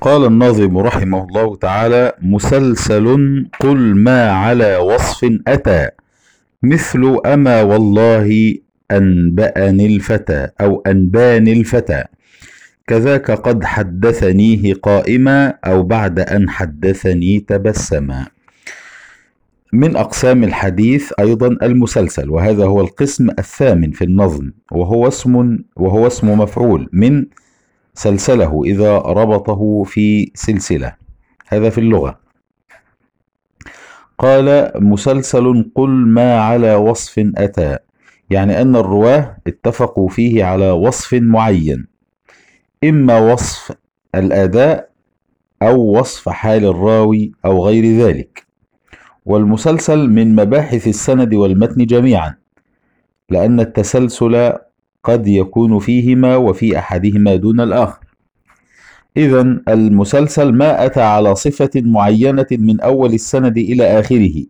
قال الناظم رحمه الله تعالى مسلسل قل ما على وصف أتى مثل أما والله أنبأني الفتى أو أنباني الفتى كذاك قد حدثنيه قائما أو بعد أن حدثني تبسما من أقسام الحديث أيضا المسلسل وهذا هو القسم الثامن في النظم وهو اسم وهو اسم مفعول من سلسله إذا ربطه في سلسلة. هذا في اللغة. قال مسلسل قل ما على وصف أتى. يعني أن الرواة اتفقوا فيه على وصف معين. إما وصف الأداء أو وصف حال الراوي أو غير ذلك. والمسلسل من مباحث السند والمتن جميعا. لأن التسلسل قد يكون فيهما وفي أحدهما دون الآخر. إذا المسلسل ما أتى على صفة معينة من أول السند إلى آخره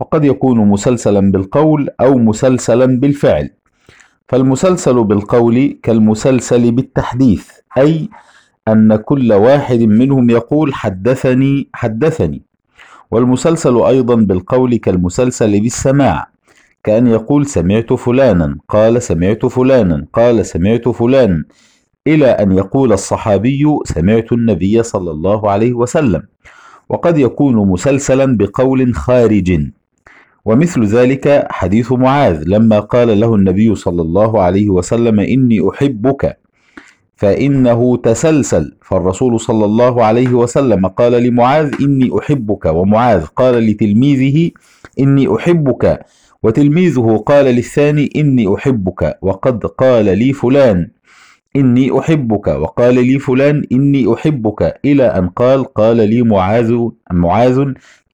وقد يكون مسلسلا بالقول أو مسلسلا بالفعل. فالمسلسل بالقول كالمسلسل بالتحديث أي أن كل واحد منهم يقول حدثني حدثني. والمسلسل أيضا بالقول كالمسلسل بالسماع. كأن يقول سمعت فلانا قال سمعت فلانا قال سمعت فلانا. إلى أن يقول الصحابي سمعت النبي صلى الله عليه وسلم. وقد يكون مسلسلا بقول خارج. ومثل ذلك حديث معاذ لما قال له النبي صلى الله عليه وسلم إني أحبك فإنه تسلسل. فالرسول صلى الله عليه وسلم قال لمعاذ إني أحبك ومعاذ قال لتلميذه إني أحبك. وتلميذه قال للثاني إني أحبك وقد قال لي فلان إني أحبك وقال لي فلان إني أحبك إلى أن قال قال لي معاذ معاذ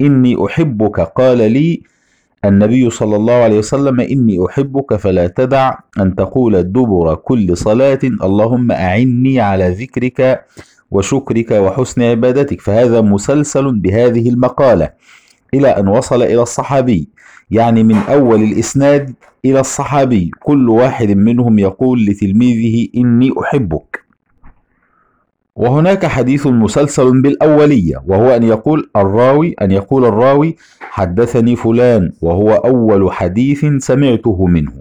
إني أحبك قال لي النبي صلى الله عليه وسلم إني أحبك فلا تدع أن تقول دبر كل صلاة اللهم أعني على ذكرك وشكرك وحسن عبادتك فهذا مسلسل بهذه المقالة إلى أن وصل إلى الصحابي يعني من أول الإسناد إلى الصحابي. كل واحد منهم يقول لتلميذه إني أحبك. وهناك حديث مسلسل بالأولية وهو أن يقول الراوي أن يقول الراوي حدثني فلان وهو أول حديث سمعته منه.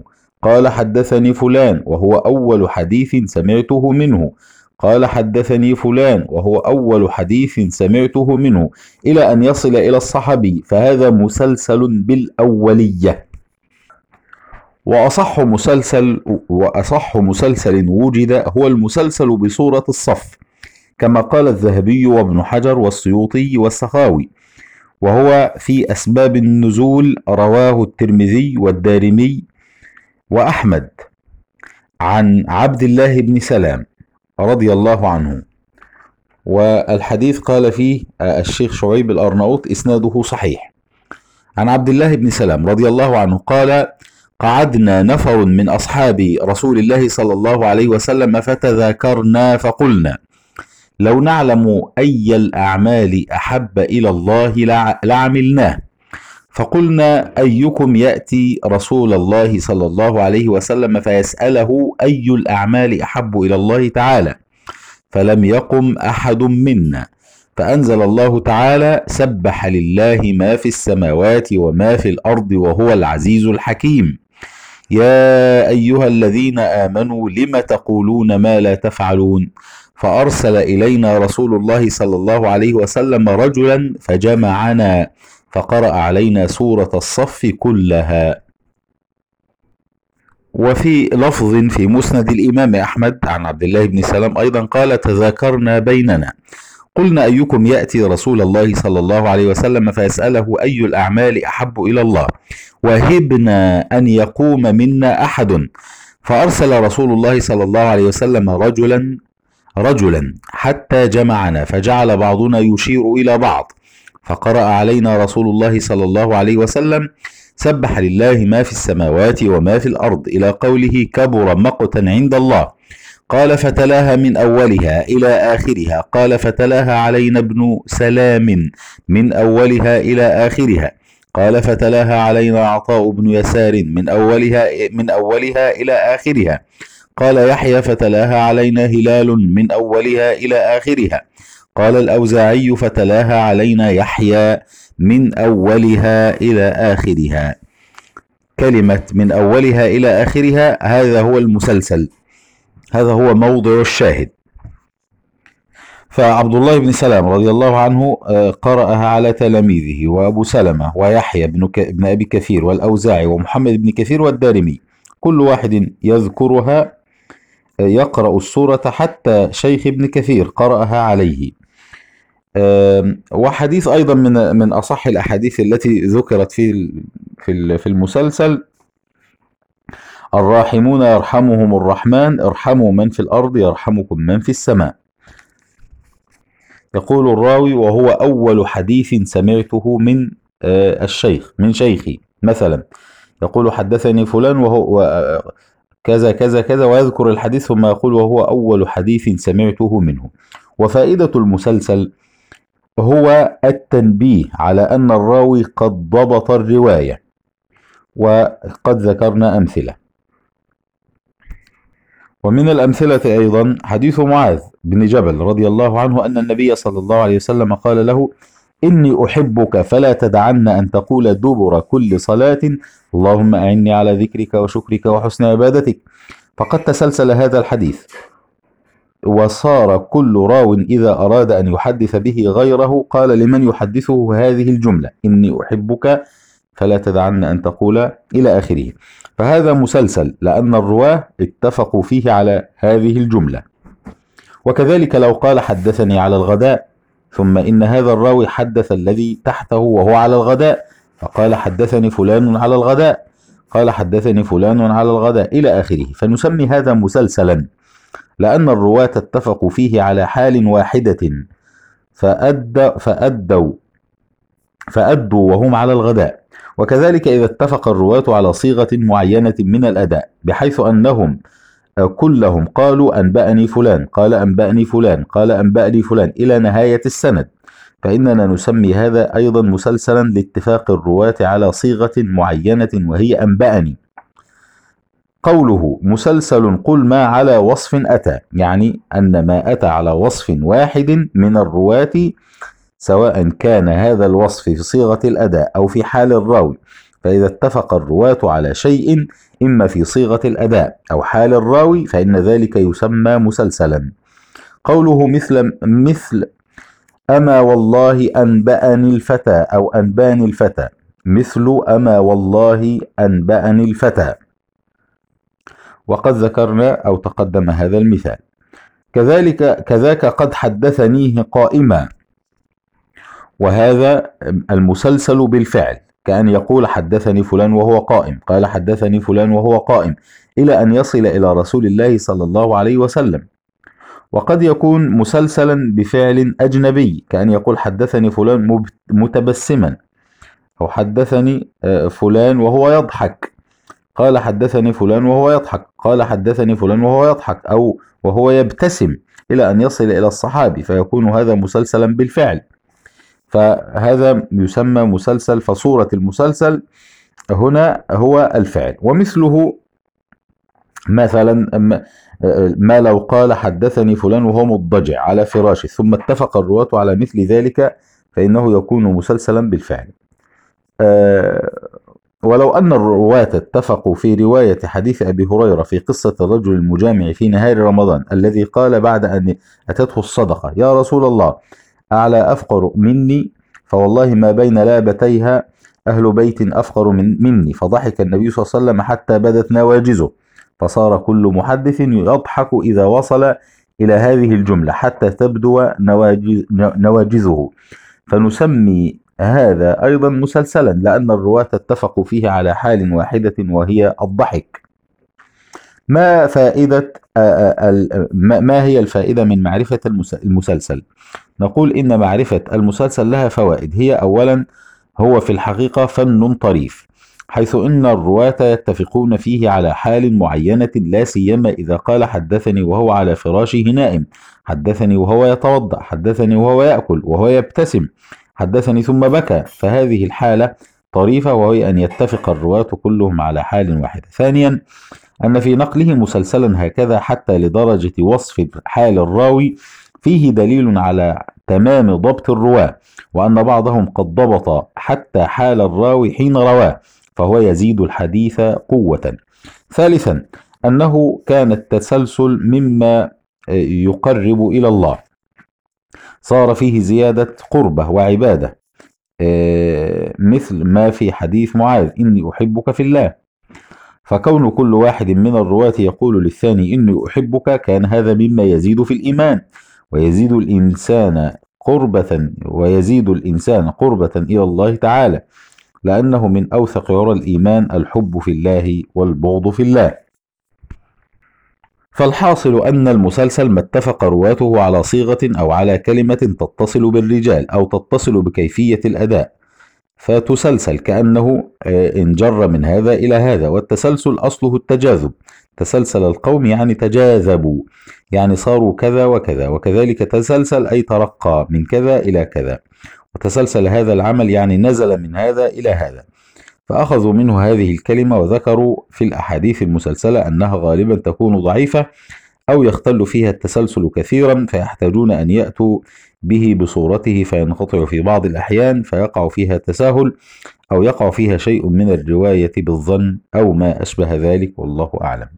قال حدثني فلان وهو أول حديث سمعته منه. قال حدثني فلان وهو أول حديث سمعته منه إلى أن يصل إلى الصحابي فهذا مسلسل بالأولية. وأصح مسلسل وأصح مسلسل وجد هو المسلسل بصورة الصف كما قال الذهبي وابن حجر والسيوطي والسخاوي وهو في أسباب النزول رواه الترمذي والدارمي وأحمد. عن عبد الله بن سلام. رضي الله عنه. والحديث قال فيه الشيخ شعيب الأرناؤوط إسناده صحيح. عن عبد الله بن سلام رضي الله عنه قال قعدنا نفر من أصحاب رسول الله صلى الله عليه وسلم فتذاكرنا فقلنا لو نعلم أي الأعمال أحب إلى الله لعملناه. فقلنا أيكم يأتي رسول الله صلى الله عليه وسلم فيسأله أي الأعمال أحب إلى الله تعالى فلم يقم أحد منا فأنزل الله تعالى سبح لله ما في السماوات وما في الأرض وهو العزيز الحكيم. يا أيها الذين آمنوا لم تقولون ما لا تفعلون؟ فأرسل إلينا رسول الله صلى الله عليه وسلم رجلا فجمعنا فقرأ علينا سورة الصف كلها. وفي لفظ في مسند الإمام أحمد عن عبد الله بن سلام أيضا قال تذاكرنا بيننا قلنا أيكم يأتي رسول الله صلى الله عليه وسلم فيسأله أي الأعمال أحب إلى الله؟ وهبنا أن يقوم منا أحد فأرسل رسول الله صلى الله عليه وسلم رجلا رجلا حتى جمعنا فجعل بعضنا يشير إلى بعض. فقرأ علينا رسول الله صلى الله عليه وسلم سبح لله ما في السماوات وما في الأرض إلى قوله كبر مقتا عند الله. قال فتلاها من أولها إلى آخرها. قال فتلاها علينا ابن سلام من أولها إلى آخرها. قال فتلاها علينا عطاء بن يسار من أولها من أولها إلى آخرها. قال يحيى فتلاها علينا هلال من أولها إلى آخرها. قال الأوزاعي فتلاها علينا يحيى من أولها إلى آخرها. كلمة من أولها إلى آخرها هذا هو المسلسل. هذا هو موضع الشاهد. فعبد الله بن سلام رضي الله عنه آه، قرأها على تلاميذه وأبو سلمة ويحيى بن, ك... بن أبي كثير والأوزاعي ومحمد بن كثير والدارمي. كل واحد يذكرها آه، يقرأ السورة حتى شيخ ابن كثير قرأها عليه. وحديث أيضا من من أصح الأحاديث التي ذكرت في في المسلسل. الراحمون يرحمهم الرحمن ارحموا من في الأرض يرحمكم من في السماء. يقول الراوي وهو أول حديث سمعته من آه، الشيخ من شيخي مثلا. يقول حدثني فلان وهو كذا كذا كذا ويذكر الحديث ثم يقول وهو أول حديث سمعته منه. وفائدة المسلسل هو التنبيه على أن الراوي قد ضبط الرواية وقد ذكرنا أمثلة. ومن الأمثلة أيضا حديث معاذ بن جبل رضي الله عنه أن النبي صلى الله عليه وسلم قال له إني أحبك فلا تدعن أن تقول دبر كل صلاة اللهم أعني على ذكرك وشكرك وحسن عبادتك. فقد تسلسل هذا الحديث. وصار كل راو إذا أراد أن يحدث به غيره قال لمن يحدثه هذه الجملة؟ إني أحبك فلا تدعن أن تقول إلى آخره. فهذا مسلسل لأن الرواة اتفقوا فيه على هذه الجملة. وكذلك لو قال حدثني على الغداء ثم إن هذا الراوي حدث الذي تحته وهو على الغداء فقال حدثني فلان على الغداء قال حدثني فلان على الغداء إلى آخره. فنسمي هذا مسلسلا. لأن الرواة اتفقوا فيه على حال واحدة. فأدى فأدوا فأدوا وهم على الغداء. وكذلك إذا اتفق الرواة على صيغة معينة من الأداء بحيث أنهم كلهم قالوا أنبأني فلان قال أنبأني فلان قال أنبأني فلان إلى نهاية السند. فإننا نسمي هذا أيضا مسلسلا لاتفاق الرواة على صيغة معينة وهي أنبأني. قوله مسلسل قل ما على وصف أتى يعني أن ما أتى على وصف واحد من الرواة سواء كان هذا الوصف في صيغة الأداء أو في حال الراوي. فإذا اتفق الرواة على شيء إما في صيغة الأداء أو حال الراوي فإن ذلك يسمى مسلسلا. قوله مثل مثل أما والله أنبأني الفتى أو أنباني الفتى مثل أما والله أنبأني الفتى. وقد ذكرنا أو تقدم هذا المثال. كذلك كذاك قد حدثنيه قائما. وهذا المسلسل بالفعل كأن يقول حدثني فلان وهو قائم قال حدثني فلان وهو قائم إلى أن يصل إلى رسول الله صلى الله عليه وسلم. وقد يكون مسلسلا بفعل أجنبي كأن يقول حدثني فلان متبسما أو حدثني آه، فلان وهو يضحك. قال حدثني فلان وهو يضحك. قال حدثني فلان وهو يضحك. أو وهو يبتسم إلى أن يصل إلى الصحابي فيكون هذا مسلسلا بالفعل. فهذا يسمى مسلسل فصورة المسلسل هنا هو الفعل. ومثله مثلا ما لو قال حدثني فلان وهو مضجع على فراشه ثم اتفق الرواة على مثل ذلك فإنه يكون مسلسلا بالفعل. آه، ولو أن الرواة اتفقوا في رواية حديث أبي هريرة في قصة الرجل المجامع في نهار رمضان الذي قال بعد أن أتته الصدقة يا رسول الله أعلى أفقر مني؟ فوالله ما بين لابتيها أهل بيت أفقر من مني. فضحك النبي صلى الله عليه وسلم حتى بدت نواجزه فصار كل محدث يضحك إذا وصل إلى هذه الجملة حتى تبدو نواجزه. فنسمي هذا أيضا مسلسلا لأن الرواة اتفقوا فيه على حال واحدة وهي الضحك. ما فائدة ما هي الفائدة من معرفة المسلسل؟ نقول إن معرفة المسلسل لها فوائد. هي أولا هو في الحقيقة فن طريف حيث إن الرواة يتفقون فيه على حال معينة لا سيما إذا قال حدثني وهو على فراشه نائم حدثني وهو يتوضأ حدثني وهو يأكل وهو يبتسم حدثني ثم بكى فهذه الحالة طريفة وهي أن يتفق الرواة كلهم على حال واحد. ثانيا أن في نقله مسلسلا هكذا حتى لدرجة وصف حال الراوي فيه دليل على تمام ضبط الرواة وأن بعضهم قد ضبط حتى حال الراوي حين رواه فهو يزيد الحديث قوة. ثالثا أنه كان التسلسل مما يقرب إلى الله. صار فيه زيادة قربة وعبادة. آه، مثل ما في حديث معاذ إني أحبك في الله. فكون كل واحد من الرواة يقول للثاني إني أحبك كان هذا مما يزيد في الإيمان. ويزيد الإنسان قربة ويزيد الإنسان قربة إلى الله تعالى. لأنه من أوثق عرى الإيمان الحب في الله والبغض في الله. فالحاصل أن المسلسل ما اتفق رواته على صيغة أو على كلمة تتصل بالرجال أو تتصل بكيفية الأداء. فتسلسل كأنه آه، انجر من هذا إلى هذا والتسلسل أصله التجاذب. تسلسل القوم يعني تجاذبوا يعني صاروا كذا وكذا وكذلك تسلسل أي ترقى من كذا إلى كذا. وتسلسل هذا العمل يعني نزل من هذا إلى هذا. فأخذوا منه هذه الكلمة وذكروا في الأحاديث المسلسلة أنها غالبا تكون ضعيفة أو يختل فيها التسلسل كثيرا فيحتاجون أن يأتوا به بصورته فينقطع في بعض الأحيان فيقع فيها تساهل أو يقع فيها شيء من الرواية بالظن أو ما أشبه ذلك والله أعلم.